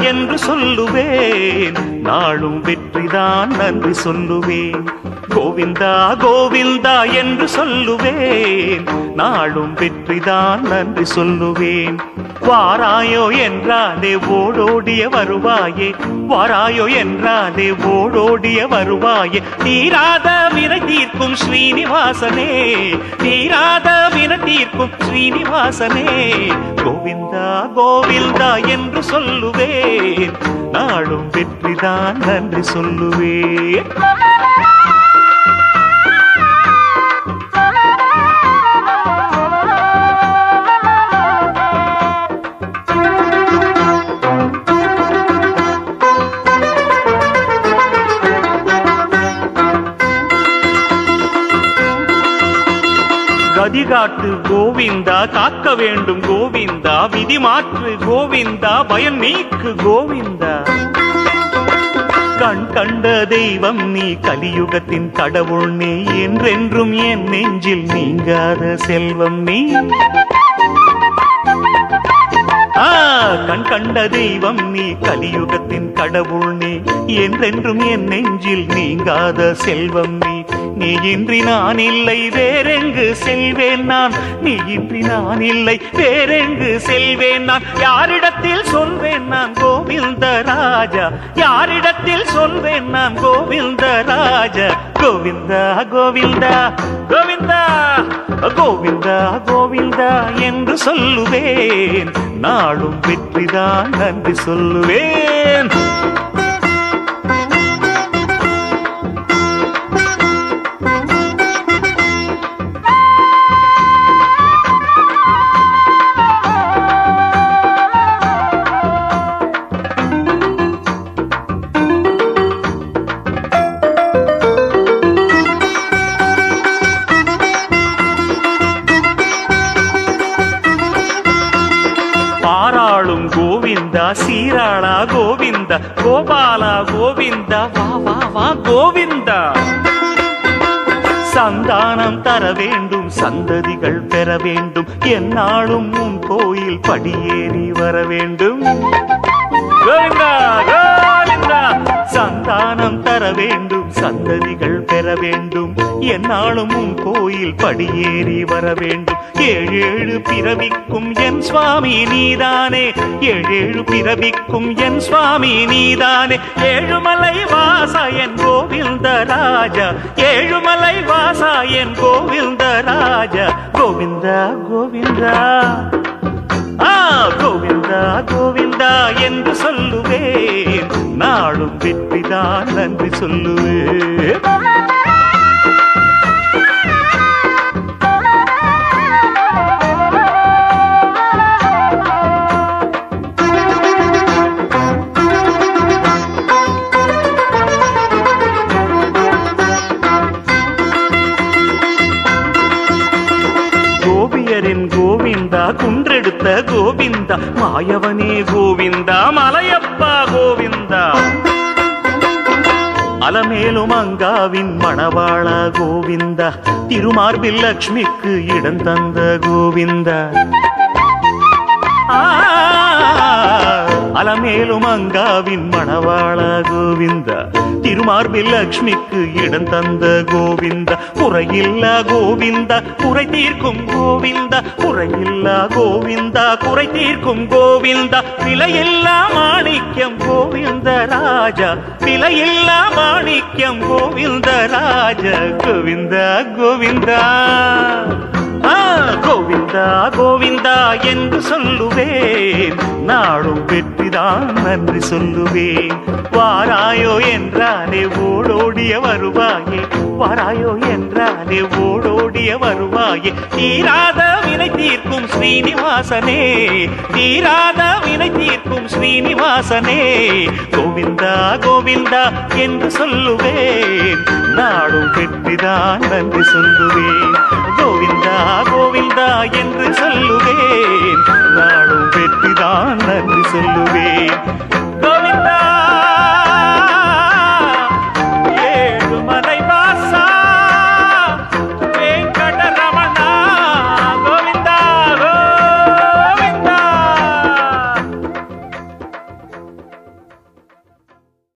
என்று சொல்லுவேன். நாளும் வெற்றிதான் நன்றி சொல்லுவேன். கோவிந்தா கோவிந்தா என்று சொல்லுவேன். நாளும் வெற்றிதான் நன்றி சொல்லுவேன். வாராயோ என்றாலே ஓடோடிய வருவாயே. வாராயோ என்றாலே ஓடோடிய வருவாயே. தீராத வினை தீர்க்கும் ஸ்ரீனிவாசனே. தீராத வினை தீர்க்கும் ஸ்ரீனிவாசனே. கோவிந்தா கோவிந்தா என்று சொல்லுவேன். நாளும் வெற்றிதான் நன்றி சொல்லுவேன். கதிகாட்டு கோவிந்தா காக்க வேண்டும் கோவிந்தா விதி மாற்று கோவிந்தா பயம் நீக்கு கோவிந்தா. கண் கண்ட தெய்வம் நீ கலியுகத்தின் கடவுள் நீ என்றென்றும் என் நெஞ்சில் நீங்காத செல்வம் நீ. கண் கண்ட தெய்வம் நீ கலியுகத்தின் கடவுள் நீ என்றென்றும் என் நெஞ்சில் நீங்காத செல்வம் நீ. நீ இன்றி நான் இல்லை வேறெங்கு செல்வேன் நான்? நீ இன்றி நான் இல்லை வேறெங்கு செல்வேன் நான்? யாரிடத்தில் சொல்வேன் நான் கோவிந்த ராஜா யாரிடத்தில் சொல்வேன் நான் கோவிந்த ராஜா கோவிந்தா கோவிந்தா கோவிந்தா கோவிந்தா கோவிந்தா என்று சொல்லுவேன். நாளும் வெற்றிதான் நன்றி சொல்லுவேன். சீராளா கோவிந்தா கோபாலா கோவிந்தா வா வா வா கோவிந்தா சந்தானம் தர வேண்டும் சந்ததிகள் பெற வேண்டும் என்னாலும் உன் கோயில் படியேறி வர வேண்டும். கோவிந்தா கோவிந்தா சந்தானம் தர வேண்டும் சந்ததிகள் பெற வேண்டும். என்னாலும் உன் கோயில் படியேறி வர வேண்டும். ஏழேழு பிறவிக்கும் என் சுவாமி நீதானே. ஏழேழு பிறவிக்கும் என் சுவாமி நீதானே. ஏழுமலை வாசா என் கோவிந்த ராஜா. ஏழுமலை வாசா என் கோவிந்த ராஜா. கோவிந்தா கோவிந்தா. ஆ கோவிந்தா கோவிந்தா என்று சொல்லுவேன். நாளும் வெற்றிதான் நன்றி சொல்லுவேன் கோபியரின் கோவிந்தா குன்றெடுத்த கோவிந்தா மாயவனே கோவிந்தா மலையப்பா கோவிந்தா. அலமேலும் அங்காவின் மணவாள கோவிந்தா திருமார்பில் லக்ஷ்மிக்கு இடம் தந்த கோவிந்தா. அலமேலும் அங்காவின் மணவாள கோவிந்தா திருமார்பில் லக்ஷ்மிக்கு இடம் தந்த கோவிந்தா. குறையில்லா கோவிந்தா குறை தீர்க்கும் கோவிந்தா குறையில்லா கோவிந்தா குறை தீர்க்கும் கோவிந்தா. விலையில்லா மாணிக்கம் கோ கோவிந்த ராஜா விலையில்லா மாணிக்கம் கோவிந்த ராஜா கோவிந்தா கோவிந்தா. கோவிந்தா கோவிந்தா என்று சொல்லுவேன். நாளும் வெற்றிதான் நன்றி சொல்லுவேன். வாராயோ என்றாலே ஓடோடிய வருவாயே. வாராயோ என்றாலே ஓடோடிய வருவாயே. தீராத வினை தீர்க்கும் ஸ்ரீனிவாசனே. தீராத வினை தீர்க்கும் ஸ்ரீனிவாசனே. கோவிந்தா கோவிந்தா என்று சொல்லுவேன். நாடும் பெற்றுதான் நன்றி சொல்லுவேன். கோவிந்தா கோவிந்தா என்று சொல்லுவேன்.